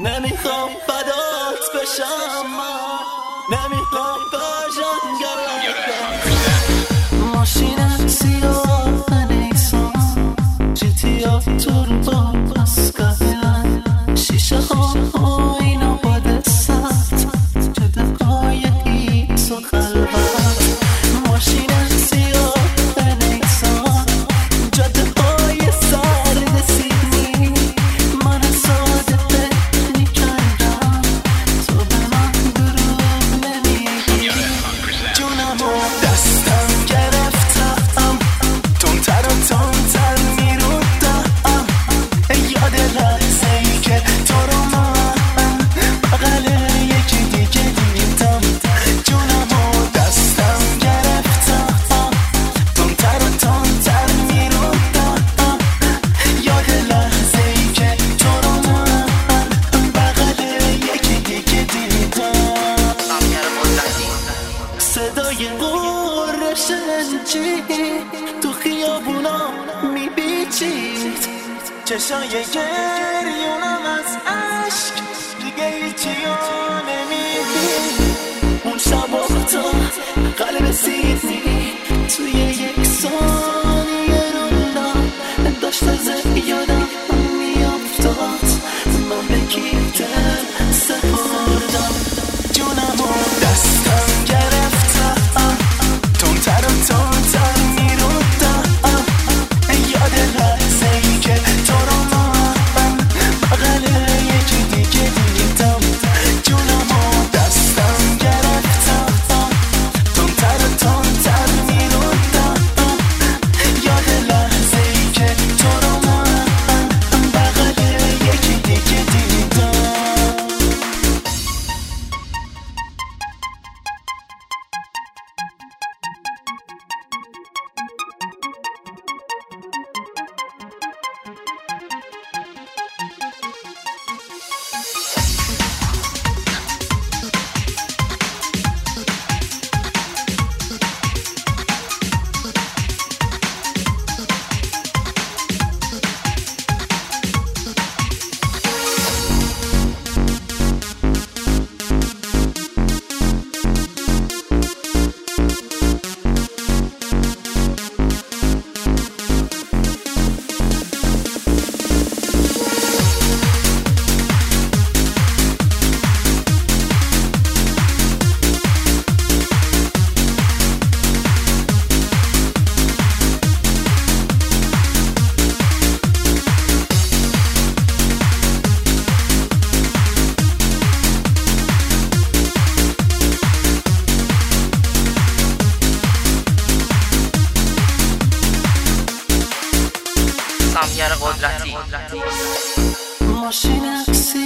نمی‌خوام فدات بشم من. نمی‌خوام بجنگم شنجی تو خیابونا میبیچید چشای گریونم از عشق دیگه چیو نمی Machine. Modrati.